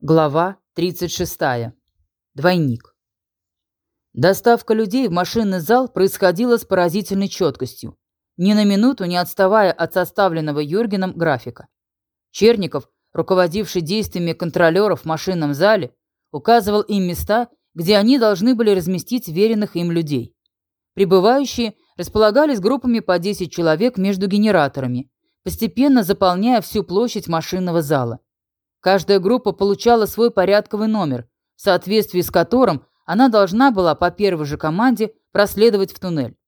Глава 36. Двойник. Доставка людей в машинный зал происходила с поразительной четкостью, ни на минуту не отставая от составленного Юргеном графика. Черников, руководивший действиями контролеров в машинном зале, указывал им места, где они должны были разместить веренных им людей. Прибывающие располагались группами по 10 человек между генераторами, постепенно заполняя всю площадь машинного зала. Каждая группа получала свой порядковый номер, в соответствии с которым она должна была по первой же команде проследовать в туннель.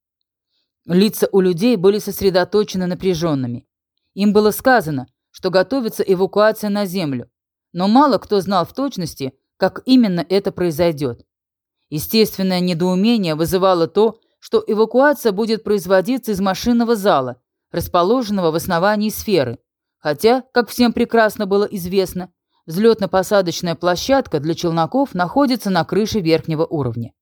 Лица у людей были сосредоточены напряженными. Им было сказано, что готовится эвакуация на Землю, но мало кто знал в точности, как именно это произойдет. Естественное недоумение вызывало то, что эвакуация будет производиться из машинного зала, расположенного в основании сферы – Хотя, как всем прекрасно было известно, взлетно-посадочная площадка для челноков находится на крыше верхнего уровня.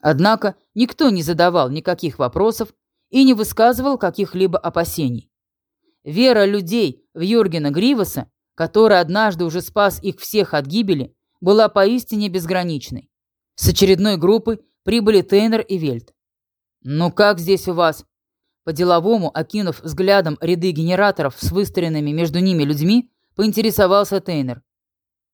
Однако никто не задавал никаких вопросов и не высказывал каких-либо опасений. Вера людей в Юргена Гривоса, который однажды уже спас их всех от гибели, была поистине безграничной. С очередной группы прибыли Тейнер и Вельт. «Ну как здесь у вас?» По-деловому, окинув взглядом ряды генераторов с выстроенными между ними людьми, поинтересовался Тейнер.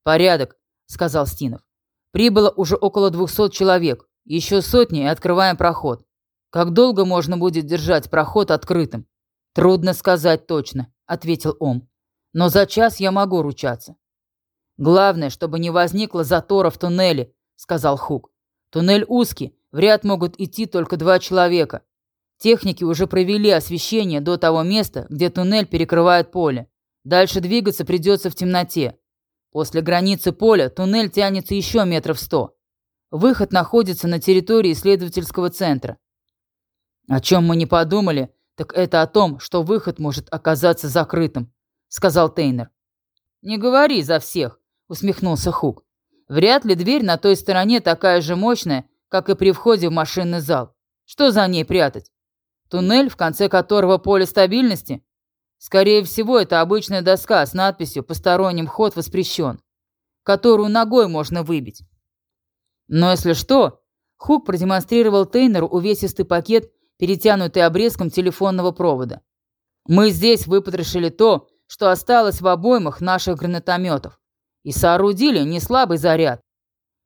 «Порядок», — сказал Стинов. «Прибыло уже около двухсот человек. Еще сотни и открываем проход. Как долго можно будет держать проход открытым?» «Трудно сказать точно», — ответил Ом. «Но за час я могу ручаться». «Главное, чтобы не возникло затора в туннеле», — сказал Хук. «Туннель узкий, в ряд могут идти только два человека. Техники уже провели освещение до того места, где туннель перекрывает поле. Дальше двигаться придется в темноте. После границы поля туннель тянется еще метров сто. Выход находится на территории исследовательского центра. О чем мы не подумали, так это о том, что выход может оказаться закрытым, сказал Тейнер. Не говори за всех, усмехнулся Хук. Вряд ли дверь на той стороне такая же мощная, как и при входе в машинный зал. Что за ней прятать? Туннель, в конце которого поле стабильности? Скорее всего, это обычная доска с надписью «Посторонним ход воспрещен», которую ногой можно выбить. Но если что, Хук продемонстрировал Тейнеру увесистый пакет, перетянутый обрезком телефонного провода. Мы здесь выпотрошили то, что осталось в обоймах наших гранатометов, и соорудили неслабый заряд.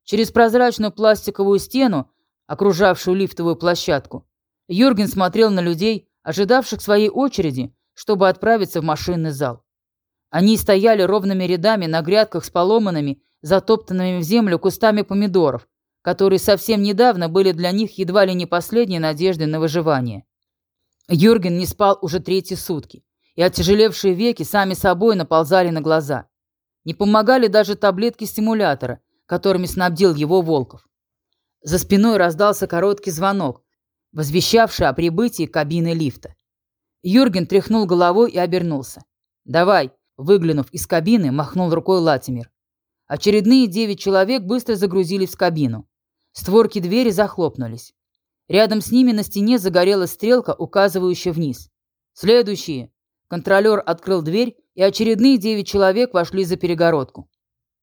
Через прозрачную пластиковую стену, окружавшую лифтовую площадку, Юрген смотрел на людей, ожидавших своей очереди, чтобы отправиться в машинный зал. Они стояли ровными рядами на грядках с поломанными, затоптанными в землю кустами помидоров, которые совсем недавно были для них едва ли не последней надеждой на выживание. Юрген не спал уже третьи сутки, и оттяжелевшие веки сами собой наползали на глаза. Не помогали даже таблетки стимулятора, которыми снабдил его Волков. За спиной раздался короткий звонок, возвещавший о прибытии кабины лифта. Юрген тряхнул головой и обернулся. «Давай!» – выглянув из кабины, махнул рукой Латимер. Очередные девять человек быстро загрузились в кабину. Створки двери захлопнулись. Рядом с ними на стене загорелась стрелка, указывающая вниз. «Следующие!» Контролер открыл дверь, и очередные девять человек вошли за перегородку.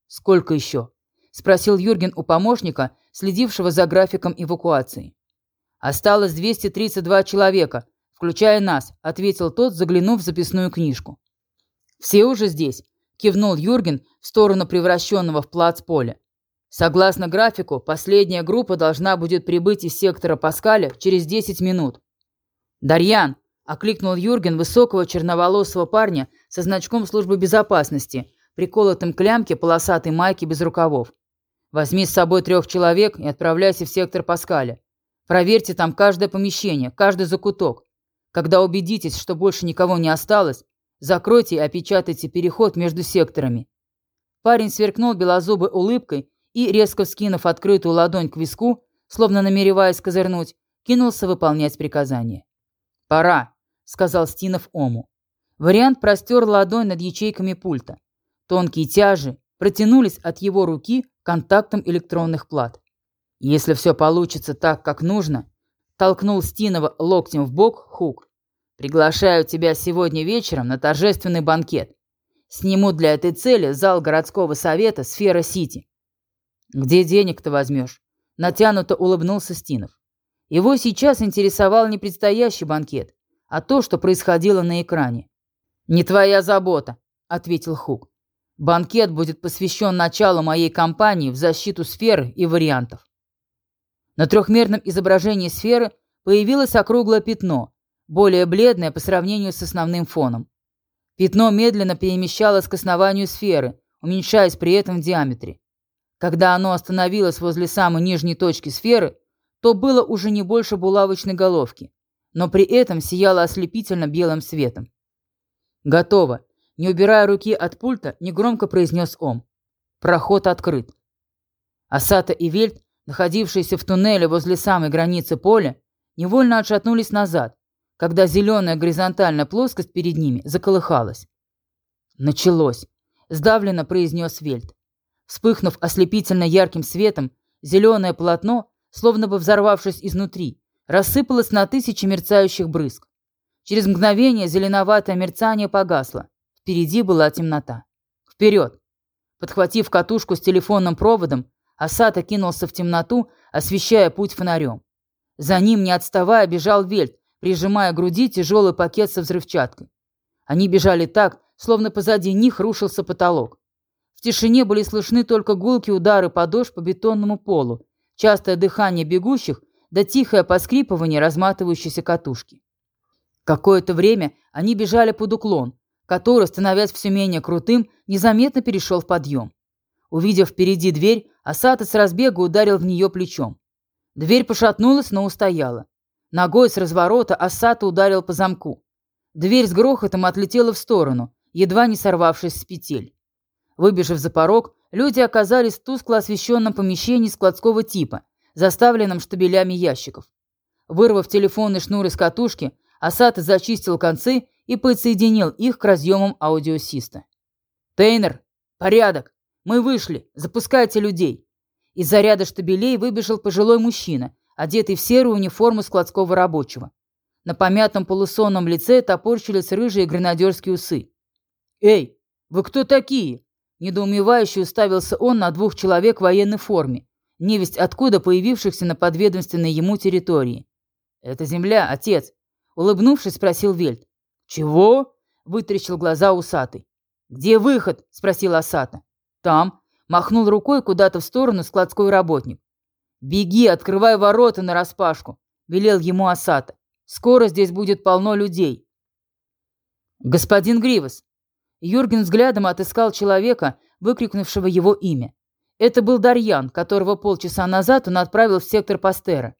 «Сколько еще?» – спросил Юрген у помощника, следившего за графиком эвакуации. «Осталось 232 человека, включая нас», — ответил тот, заглянув в записную книжку. «Все уже здесь», — кивнул Юрген в сторону превращенного в плац поля. «Согласно графику, последняя группа должна будет прибыть из сектора Паскаля через 10 минут». «Дарьян!» — окликнул Юрген высокого черноволосого парня со значком службы безопасности, приколотым к лямке полосатой майки без рукавов. «Возьми с собой трех человек и отправляйся в сектор Паскаля. Проверьте там каждое помещение, каждый закуток. Когда убедитесь, что больше никого не осталось, закройте и опечатайте переход между секторами. Парень сверкнул белозубой улыбкой и, резко вскинув открытую ладонь к виску, словно намереваясь козырнуть, кинулся выполнять приказание. «Пора», — сказал Стинов Ому. Вариант простер ладонь над ячейками пульта. Тонкие тяжи протянулись от его руки к контактам электронных плат. Если все получится так, как нужно, толкнул Стинова локтем в бок Хук. Приглашаю тебя сегодня вечером на торжественный банкет. Сниму для этой цели зал городского совета «Сфера-Сити». «Где денег-то возьмешь?» Натянуто улыбнулся Стинов. Его сейчас интересовал не предстоящий банкет, а то, что происходило на экране. «Не твоя забота», — ответил Хук. «Банкет будет посвящен началу моей кампании в защиту сферы и вариантов». На трехмерном изображении сферы появилось округлое пятно, более бледное по сравнению с основным фоном. Пятно медленно перемещалось к основанию сферы, уменьшаясь при этом в диаметре. Когда оно остановилось возле самой нижней точки сферы, то было уже не больше булавочной головки, но при этом сияло ослепительно белым светом. «Готово!» Не убирая руки от пульта, негромко произнес Ом. «Проход открыт». Асата и Вельт, находившиеся в туннеле возле самой границы поля, невольно отшатнулись назад, когда зеленая горизонтальная плоскость перед ними заколыхалась. «Началось!» – сдавленно произнес Вельт. Вспыхнув ослепительно ярким светом, зеленое полотно, словно бы взорвавшись изнутри, рассыпалось на тысячи мерцающих брызг. Через мгновение зеленоватое мерцание погасло. Впереди была темнота. Вперед! Подхватив катушку с телефонным проводом, Асата кинулся в темноту, освещая путь фонарем. За ним, не отставая, бежал Вельт, прижимая к груди тяжелый пакет со взрывчаткой. Они бежали так, словно позади них рушился потолок. В тишине были слышны только гулкие удары подошв по бетонному полу, частое дыхание бегущих да тихое поскрипывание разматывающейся катушки. Какое-то время они бежали под уклон, который, становясь все менее крутым, незаметно перешел в подъем. Увидев впереди дверь, Асата с разбега ударил в нее плечом. Дверь пошатнулась, но устояла. Ногой с разворота Асата ударил по замку. Дверь с грохотом отлетела в сторону, едва не сорвавшись с петель. Выбежав за порог, люди оказались в тускло освещенном помещении складского типа, заставленном штабелями ящиков. Вырвав телефонный шнур из катушки, Асата зачистил концы и подсоединил их к разъемам аудиосиста. «Тейнер! Порядок! Мы вышли! Запускайте людей!» Из-за ряда штабелей выбежал пожилой мужчина, одетый в серую униформу складского рабочего. На помятом полусонном лице топорщились рыжие гренадерские усы. «Эй, вы кто такие?» Недоумевающе уставился он на двух человек в военной форме, невесть откуда появившихся на подведомственной ему территории. «Это земля, отец», Улыбнувшись, спросил Вельт. «Чего?» — вытрящил глаза усатый. «Где выход?» — спросил Асата. «Там». Махнул рукой куда-то в сторону складской работник. «Беги, открывай ворота нараспашку», — велел ему Асата. «Скоро здесь будет полно людей». «Господин Гривас». Юрген взглядом отыскал человека, выкрикнувшего его имя. Это был Дарьян, которого полчаса назад он отправил в сектор Пастера.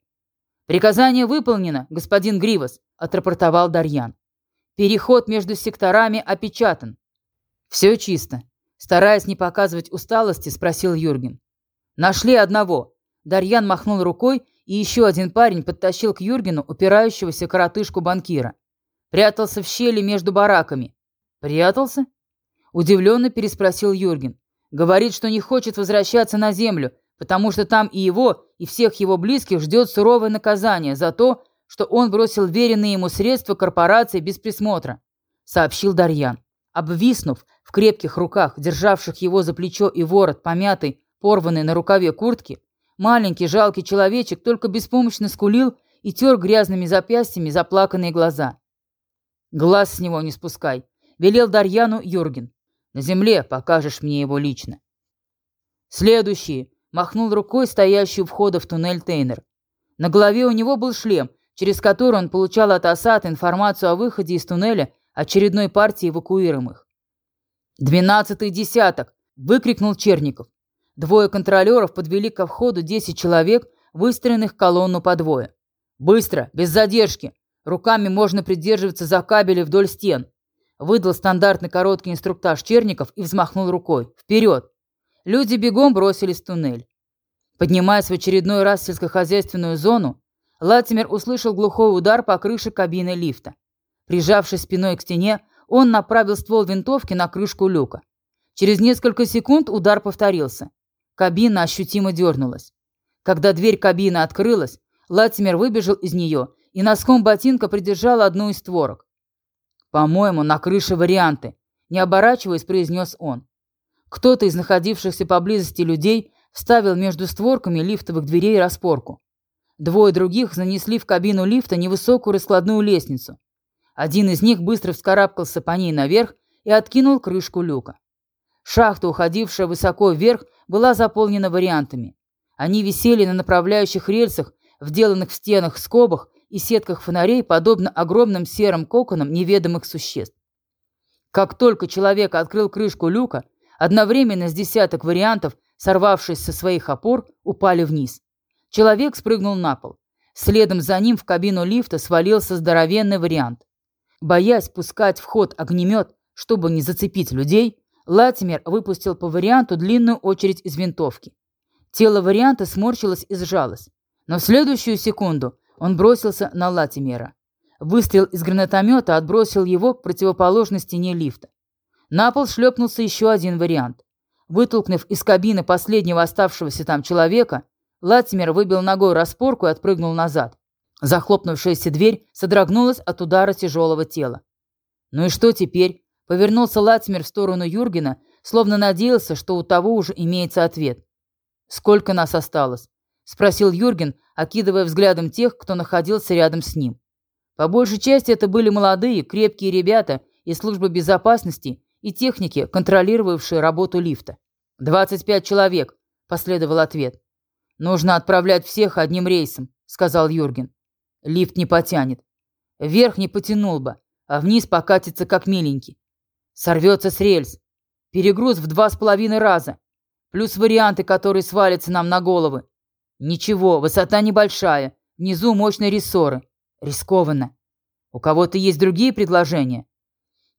«Приказание выполнено, господин Гривас», — отрапортовал Дарьян. «Переход между секторами опечатан». «Все чисто», — стараясь не показывать усталости, спросил Юрген. «Нашли одного». Дарьян махнул рукой, и еще один парень подтащил к Юргену упирающегося коротышку банкира. Прятался в щели между бараками. «Прятался?» Удивленно переспросил Юрген. «Говорит, что не хочет возвращаться на землю, потому что там и его, и всех его близких ждет суровое наказание за то, что он бросил веренные ему средства корпорации без присмотра», — сообщил Дарьян. Обвиснув в крепких руках, державших его за плечо и ворот, помятый, порванный на рукаве куртки, маленький жалкий человечек только беспомощно скулил и тер грязными запястьями заплаканные глаза. «Глаз с него не спускай», — велел Дарьяну Юрген. «На земле покажешь мне его лично». «Следующие», махнул рукой стоящий у входа в туннель Тейнер. На голове у него был шлем, через который он получал от Асад информацию о выходе из туннеля очередной партии эвакуируемых. «Двенадцатый десяток!» – выкрикнул Черников. Двое контролеров подвели ко входу десять человек, выстроенных колонну по двое. «Быстро, без задержки! Руками можно придерживаться за кабели вдоль стен!» Выдал стандартный короткий инструктаж Черников и взмахнул рукой. «Вперед!» Люди бегом бросились в туннель. Поднимаясь в очередной раз в сельскохозяйственную зону, Латимер услышал глухой удар по крыше кабины лифта. Прижавшись спиной к стене, он направил ствол винтовки на крышку люка. Через несколько секунд удар повторился. Кабина ощутимо дернулась. Когда дверь кабины открылась, Латимер выбежал из нее и носком ботинка придержал одну из створок. «По-моему, на крыше варианты», не оборачиваясь, произнес он. Кто-то из находившихся поблизости людей вставил между створками лифтовых дверей распорку. Двое других занесли в кабину лифта невысокую раскладную лестницу. Один из них быстро вскарабкался по ней наверх и откинул крышку люка. Шахта, уходившая высоко вверх, была заполнена вариантами. Они висели на направляющих рельсах, вделанных в стенах скобах и сетках фонарей, подобно огромным серым коконам неведомых существ. Как только человек открыл крышку люка, одновременно с десяток вариантов, сорвавшись со своих опор, упали вниз. Человек спрыгнул на пол. Следом за ним в кабину лифта свалился здоровенный вариант. Боясь пускать в ход огнемет, чтобы не зацепить людей, Латимер выпустил по варианту длинную очередь из винтовки. Тело варианта сморщилось и сжалось. Но в следующую секунду он бросился на Латимера. Выстрел из гранатомета отбросил его к противоположной стене лифта. На пол шлепнулся еще один вариант. Вытолкнув из кабины последнего оставшегося там человека, Латимер выбил ногой распорку и отпрыгнул назад. Захлопнувшаяся дверь содрогнулась от удара тяжелого тела. «Ну и что теперь?» Повернулся Латимер в сторону Юргена, словно надеялся, что у того уже имеется ответ. «Сколько нас осталось?» — спросил Юрген, окидывая взглядом тех, кто находился рядом с ним. По большей части это были молодые, крепкие ребята из службы безопасности и техники, контролировавшие работу лифта. «Двадцать пять человек», — последовал ответ. «Нужно отправлять всех одним рейсом», — сказал Юрген. «Лифт не потянет. Вверх не потянул бы, а вниз покатится как миленький. Сорвется с рельс. Перегруз в два с половиной раза. Плюс варианты, которые свалятся нам на головы. Ничего, высота небольшая. Внизу мощные рессоры. Рискованно. У кого-то есть другие предложения?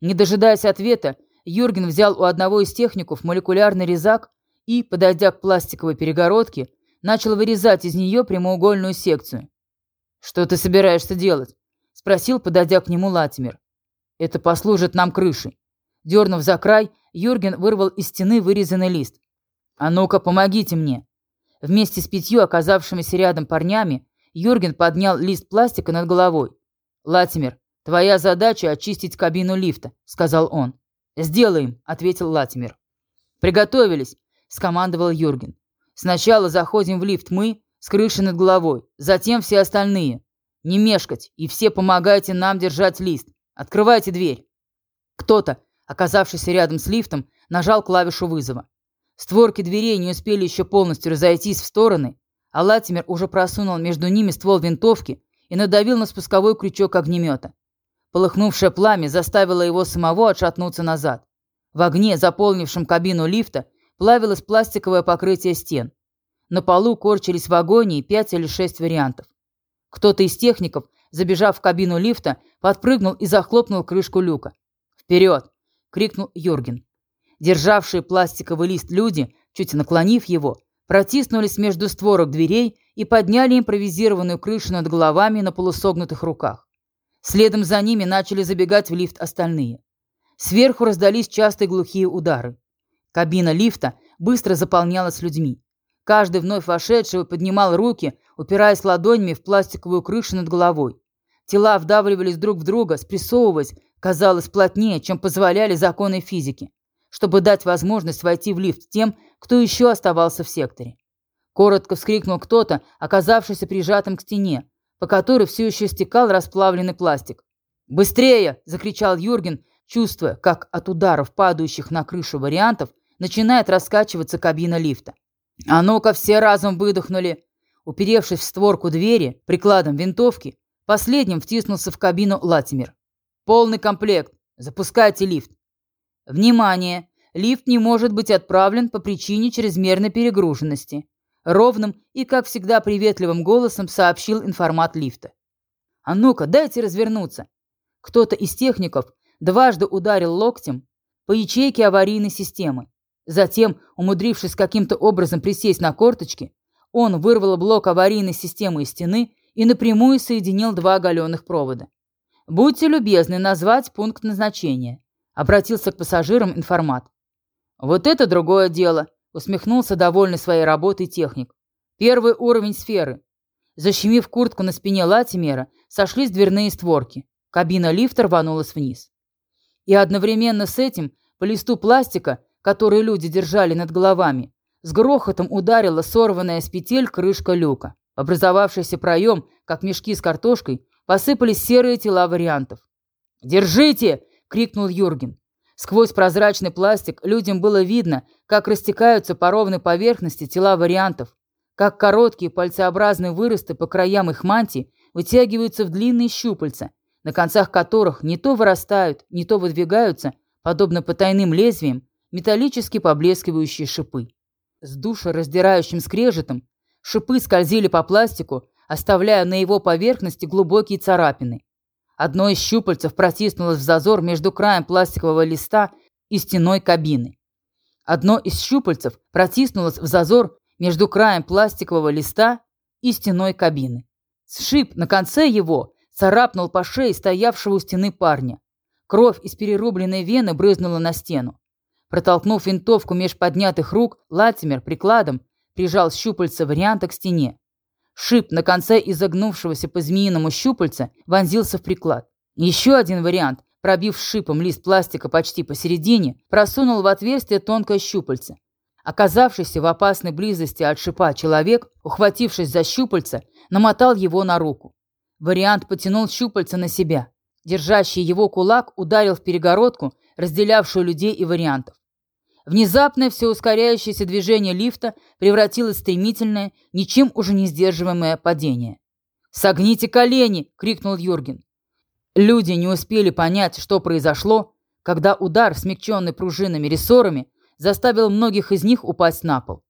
Не дожидаясь ответа, Юрген взял у одного из техников молекулярный резак и, подойдя к пластиковой перегородке, начал вырезать из нее прямоугольную секцию. «Что ты собираешься делать?» — спросил, подойдя к нему Латимер. «Это послужит нам крышей. Дернув за край, Юрген вырвал из стены вырезанный лист. «А ну-ка, помогите мне!» Вместе с пятью оказавшимися рядом парнями Юрген поднял лист пластика над головой. «Латимер, твоя задача — очистить кабину лифта», — сказал он. «Сделаем», — ответил Латимер. «Приготовились», — скомандовал Юрген. «Сначала заходим в лифт мы, с крыши над головой, затем все остальные. Не мешкать, и все помогайте нам держать лист. Открывайте дверь». Кто-то, оказавшийся рядом с лифтом, нажал клавишу вызова. Створки дверей не успели еще полностью разойтись в стороны, а Латимер уже просунул между ними ствол винтовки и надавил на спусковой крючок огнемета. Полыхнувшее пламя заставило его самого отшатнуться назад. В огне, заполнившем кабину лифта, плавилось пластиковое покрытие стен. На полу корчились в агонии пять или шесть вариантов. Кто-то из техников, забежав в кабину лифта, подпрыгнул и захлопнул крышку люка. «Вперед!» крикнул Юрген. Державшие пластиковый лист люди, чуть наклонив его, протиснулись между створок дверей и подняли импровизированную крышу над головами на полусогнутых руках. Следом за ними начали забегать в лифт остальные. Сверху раздались частые глухие удары. Кабина лифта быстро заполнялась людьми. Каждый вновь вошедший поднимал руки, упираясь ладонями в пластиковую крышу над головой. Тела вдавливались друг в друга, спрессовываясь, казалось плотнее, чем позволяли законы физики, чтобы дать возможность войти в лифт тем, кто еще оставался в секторе. Коротко вскрикнул кто-то, оказавшийся прижатым к стене, по которой все еще стекал расплавленный пластик. «Быстрее!» – закричал Юрген, чувствуя, как от ударов, падающих на крышу вариантов, начинает раскачиваться кабина лифта. «А ну-ка, все разом выдохнули!» Уперевшись в створку двери прикладом винтовки, последним втиснулся в кабину Латимер. Полный комплект. Запускайте лифт. Внимание! Лифт не может быть отправлен по причине чрезмерной перегруженности. Ровным и, как всегда, приветливым голосом сообщил информат лифта. А ну-ка, дайте развернуться. Кто-то из техников дважды ударил локтем по ячейке аварийной системы. Затем, умудрившись каким-то образом присесть на корточки, он вырвал блок аварийной системы из стены и напрямую соединил два оголенных провода. «Будьте любезны назвать пункт назначения», — обратился к пассажирам информат. «Вот это другое дело», — усмехнулся довольный своей работой техник. «Первый уровень сферы». Защемив куртку на спине Латимера, сошлись дверные створки. Кабина лифта рванулась вниз. И одновременно с этим по листу пластика, который люди держали над головами, с грохотом ударила сорванная с петель крышка люка. Образовавшийся проем, как мешки с картошкой, посыпались серые тела вариантов. «Держите!» — крикнул Юрген. Сквозь прозрачный пластик людям было видно, как растекаются по ровной поверхности тела вариантов, как короткие пальцеобразные выросты по краям их мантий вытягиваются в длинные щупальца, на концах которых не то вырастают, не то выдвигаются, подобно потайным лезвиям, металлически поблескивающие шипы. С душераздирающим скрежетом шипы скользили по пластику, оставляя на его поверхности глубокие царапины. Одно из щупальцев протиснулось в зазор между краем пластикового листа и стеной кабины. Одно из щупальцев протиснулось в зазор между краем пластикового листа и стеной кабины. Сшиб на конце его царапнул по шее стоявшего у стены парня. Кровь из перерубленной вены брызнула на стену. Протолкнув винтовку меж поднятых рук, Латимер прикладом прижал щупальца варианта к стене. Шип на конце изогнувшегося по змеиному щупальца вонзился в приклад. Еще один вариант, пробив шипом лист пластика почти посередине, просунул в отверстие тонкое щупальце. Оказавшийся в опасной близости от шипа человек, ухватившись за щупальце, намотал его на руку. Вариант потянул щупальце на себя. Держащий его кулак ударил в перегородку, разделявшую людей и вариантов. Внезапное все ускоряющееся движение лифта превратилось в стремительное, ничем уже не сдерживаемое падение. «Согните колени!» — крикнул Юрген. Люди не успели понять, что произошло, когда удар, смягченный пружинами рессорами, заставил многих из них упасть на пол.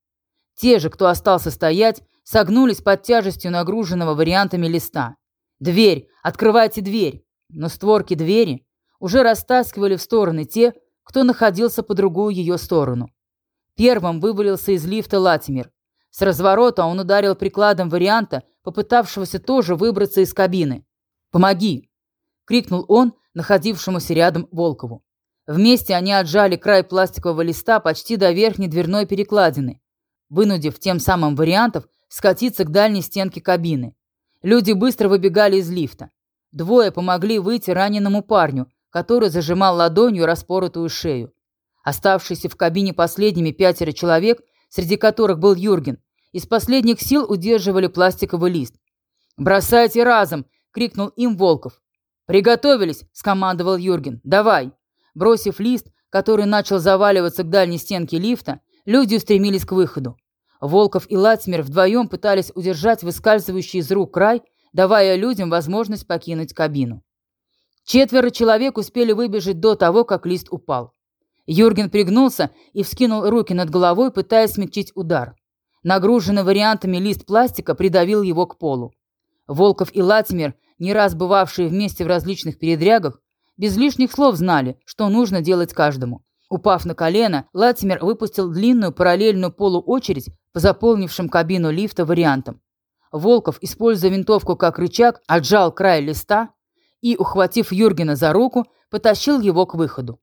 Те же, кто остался стоять, согнулись под тяжестью нагруженного вариантами листа. «Дверь! Открывайте дверь!» Но створки двери уже растаскивали в стороны те, кто находился по другую ее сторону. Первым вывалился из лифта Латимер. С разворота он ударил прикладом варианта, попытавшегося тоже выбраться из кабины. «Помоги!» — крикнул он, находившемуся рядом Волкову. Вместе они отжали край пластикового листа почти до верхней дверной перекладины, вынудив тем самым вариантов скатиться к дальней стенке кабины. Люди быстро выбегали из лифта. Двое помогли выйти раненому парню, который зажимал ладонью распоротую шею. Оставшиеся в кабине последними пятеро человек, среди которых был Юрген, из последних сил удерживали пластиковый лист. «Бросайте разом!» — крикнул им Волков. «Приготовились!» — скомандовал Юрген. «Давай!» Бросив лист, который начал заваливаться к дальней стенке лифта, люди устремились к выходу. Волков и Лацмер вдвоем пытались удержать выскальзывающий из рук край, давая людям возможность покинуть кабину. Четверо человек успели выбежать до того, как лист упал. Юрген пригнулся и вскинул руки над головой, пытаясь смягчить удар. Нагруженный вариантами лист пластика придавил его к полу. Волков и Латимер, не раз бывавшие вместе в различных передрягах, без лишних слов знали, что нужно делать каждому. Упав на колено, Латимер выпустил длинную параллельную полуочередь по заполнившим кабину лифта вариантам. Волков, используя винтовку как рычаг, отжал край листа, и, ухватив Юргена за руку, потащил его к выходу.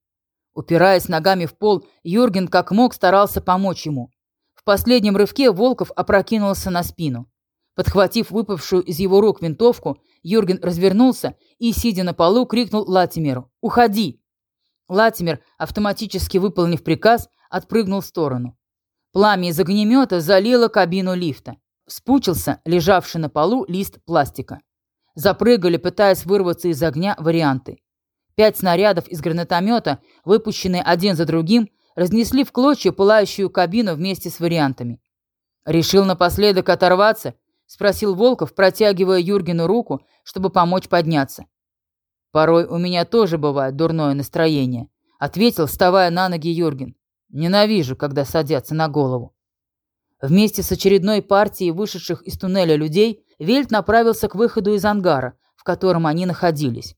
Упираясь ногами в пол, Юрген как мог старался помочь ему. В последнем рывке Волков опрокинулся на спину. Подхватив выпавшую из его рук винтовку, Юрген развернулся и, сидя на полу, крикнул Латимеру «Уходи!». Латимер, автоматически выполнив приказ, отпрыгнул в сторону. Пламя из огнемета залило кабину лифта. Спучился лежавший на полу лист пластика. Запрыгали, пытаясь вырваться из огня, варианты. Пять снарядов из гранатомета, выпущенные один за другим, разнесли в клочья пылающую кабину вместе с вариантами. «Решил напоследок оторваться?» — спросил Волков, протягивая Юргену руку, чтобы помочь подняться. «Порой у меня тоже бывает дурное настроение», — ответил, вставая на ноги Юрген. «Ненавижу, когда садятся на голову». Вместе с очередной партией вышедших из туннеля людей Вельт направился к выходу из ангара, в котором они находились.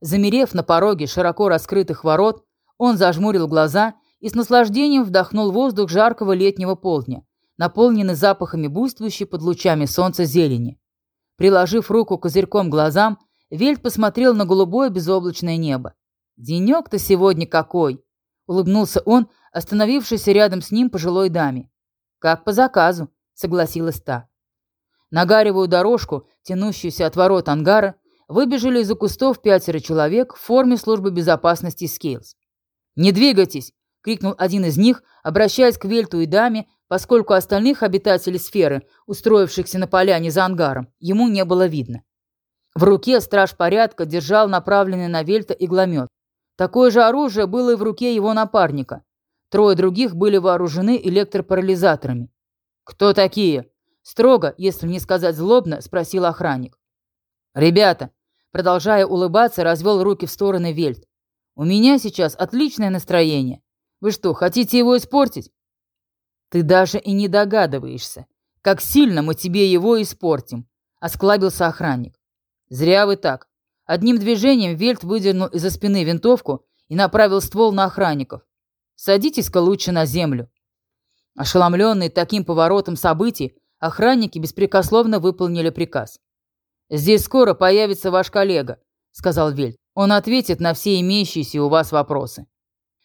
Замерев на пороге широко раскрытых ворот, он зажмурил глаза и с наслаждением вдохнул воздух жаркого летнего полдня, наполненный запахами буйствующей под лучами солнца зелени. Приложив руку козырьком глазам, Вельт посмотрел на голубое безоблачное небо. «Денек-то сегодня какой!» — улыбнулся он, остановившийся рядом с ним пожилой даме. «Как по заказу», — согласилась та. На гаревую дорожку, тянущуюся от ворот ангара, выбежали из-за кустов пятеро человек в форме службы безопасности Скейлс. «Не двигайтесь!» — крикнул один из них, обращаясь к Вельту и даме, поскольку остальных обитателей сферы, устроившихся на поляне за ангаром, ему не было видно. В руке страж порядка держал направленный на Вельта игломет. Такое же оружие было и в руке его напарника. Трое других были вооружены электропарализаторами. «Кто такие?» Строго, если не сказать злобно, спросил охранник. «Ребята!» Продолжая улыбаться, развел руки в стороны Вельт. «У меня сейчас отличное настроение. Вы что, хотите его испортить?» «Ты даже и не догадываешься, как сильно мы тебе его испортим», — осклабился охранник. «Зря вы так». Одним движением Вельт выдернул из-за спины винтовку и направил ствол на охранников. «Садитесь-ка лучше на землю». Ошеломленные таким поворотом событий, охранники беспрекословно выполнили приказ. «Здесь скоро появится ваш коллега», — сказал Вельт. «Он ответит на все имеющиеся у вас вопросы».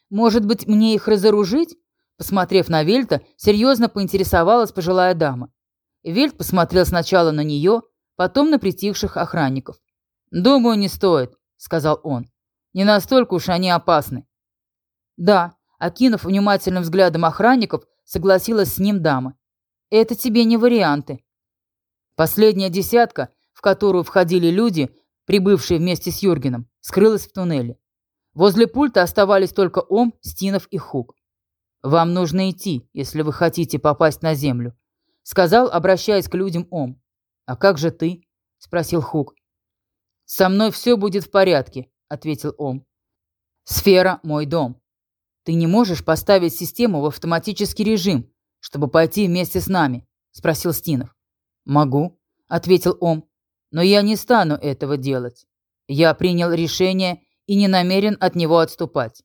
«Может быть, мне их разоружить?» Посмотрев на Вельта, серьезно поинтересовалась пожилая дама. Вельт посмотрел сначала на нее, потом на притихших охранников. «Думаю, не стоит», — сказал он. «Не настолько уж они опасны». «Да», — окинув внимательным взглядом охранников, согласилась с ним дама. «Это тебе не варианты». Последняя десятка, в которую входили люди, прибывшие вместе с Юргеном, скрылась в туннеле. Возле пульта оставались только Ом, Стинов и Хук. «Вам нужно идти, если вы хотите попасть на землю», — сказал, обращаясь к людям Ом. «А как же ты?» — спросил Хук. «Со мной все будет в порядке», — ответил Ом. «Сфера — мой дом. Ты не можешь поставить систему в автоматический режим, чтобы пойти вместе с нами?» — спросил Стинов. «Могу», — ответил Ом. «Но я не стану этого делать. Я принял решение и не намерен от него отступать.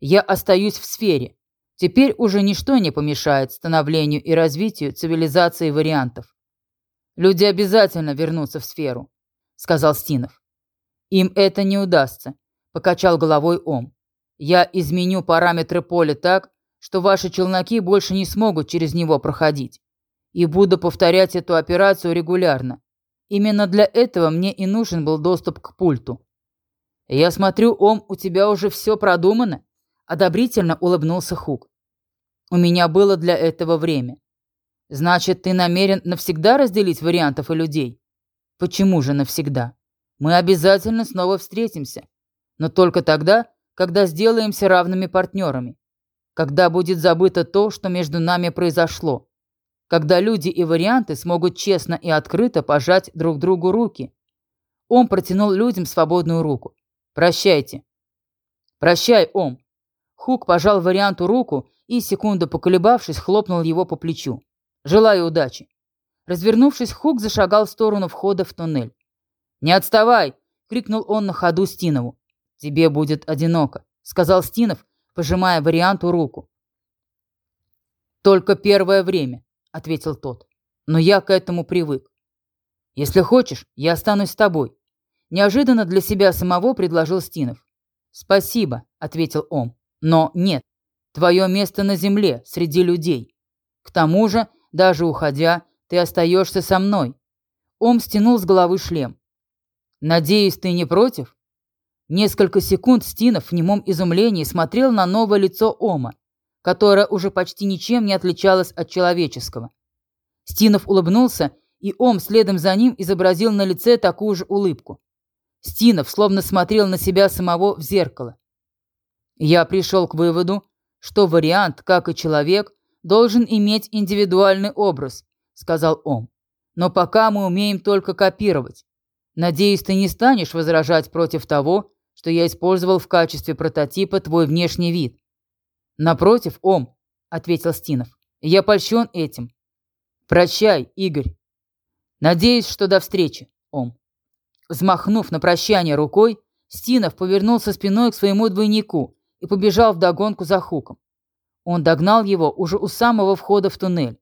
Я остаюсь в сфере, Теперь уже ничто не помешает становлению и развитию цивилизации вариантов. Люди обязательно вернутся в сферу, сказал Стинов. Им это не удастся, покачал головой Ом. Я изменю параметры поля так, что ваши челноки больше не смогут через него проходить. И буду повторять эту операцию регулярно. Именно для этого мне и нужен был доступ к пульту. Я смотрю, Ом, у тебя уже все продумано? Одобрительно улыбнулся Хук. У меня было для этого время. Значит, ты намерен навсегда разделить вариантов и людей? Почему же навсегда? Мы обязательно снова встретимся. Но только тогда, когда сделаемся равными партнерами. Когда будет забыто то, что между нами произошло. Когда люди и варианты смогут честно и открыто пожать друг другу руки. Он протянул людям свободную руку. «Прощайте». «Прощай, Ом». Хук пожал варианту руку и, секунду поколебавшись, хлопнул его по плечу. «Желаю удачи!» Развернувшись, Хук зашагал в сторону входа в туннель. «Не отставай!» — крикнул он на ходу Стинову. «Тебе будет одиноко», — сказал Стинов, пожимая варианту руку. «Только первое время», — ответил тот. «Но я к этому привык. Если хочешь, я останусь с тобой». Неожиданно для себя самого предложил Стинов. «Спасибо», — ответил он. «Но нет. Твое место на земле, среди людей. К тому же, даже уходя, ты остаешься со мной. Ом стянул с головы шлем. Надеюсь, ты не против? Несколько секунд Стинов в немом изумлении смотрел на новое лицо Ома, которое уже почти ничем не отличалось от человеческого. Стинов улыбнулся, и Ом следом за ним изобразил на лице такую же улыбку. Стинов словно смотрел на себя самого в зеркало. Я пришел к выводу, что вариант, как и человек, должен иметь индивидуальный образ, сказал он. Но пока мы умеем только копировать. Надеюсь, ты не станешь возражать против того, что я использовал в качестве прототипа твой внешний вид. Напротив, Ом, ответил Стинов. Я польщен этим. Прощай, Игорь. Надеюсь, что до встречи, Ом. Взмахнув на прощание рукой, Стинов повернулся спиной к своему двойнику и побежал вдогонку за Хуком. Он догнал его уже у самого входа в туннель.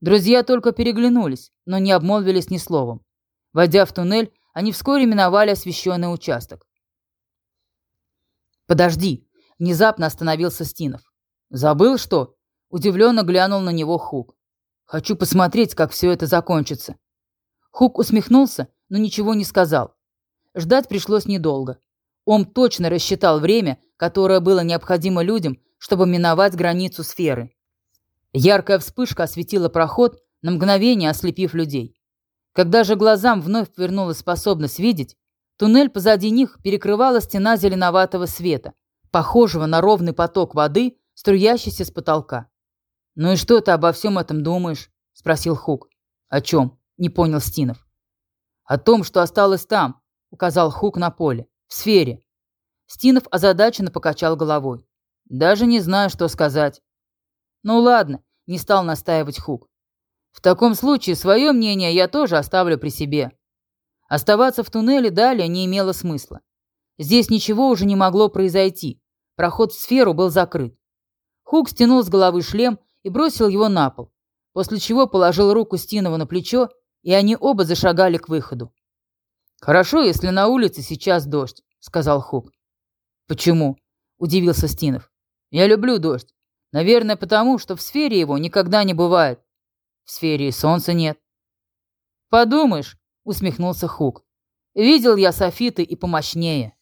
Друзья только переглянулись, но не обмолвились ни словом. Войдя в туннель, они вскоре миновали освещенный участок. «Подожди!» – внезапно остановился Стинов. «Забыл, что?» – удивленно глянул на него Хук. «Хочу посмотреть, как все это закончится». Хук усмехнулся, но ничего не сказал. Ждать пришлось недолго. Он точно рассчитал время, которое было необходимо людям, чтобы миновать границу сферы. Яркая вспышка осветила проход, на мгновение ослепив людей. Когда же глазам вновь вернулась способность видеть, туннель позади них перекрывала стена зеленоватого света, похожего на ровный поток воды, струящийся с потолка. «Ну и что ты обо всем этом думаешь?» – спросил Хук. «О чем?» – не понял Стинов. «О том, что осталось там», – указал Хук на поле, – «в сфере». Стинов озадаченно покачал головой. «Даже не знаю, что сказать». «Ну ладно», – не стал настаивать Хук. «В таком случае свое мнение я тоже оставлю при себе». Оставаться в туннеле далее не имело смысла. Здесь ничего уже не могло произойти. Проход в сферу был закрыт. Хук стянул с головы шлем и бросил его на пол, после чего положил руку Стинова на плечо, и они оба зашагали к выходу. «Хорошо, если на улице сейчас дождь», — сказал Хук. «Почему?» — удивился Стинов. «Я люблю дождь. Наверное, потому, что в сфере его никогда не бывает. В сфере и солнца нет». «Подумаешь», — усмехнулся Хук. «Видел я софиты и помощнее».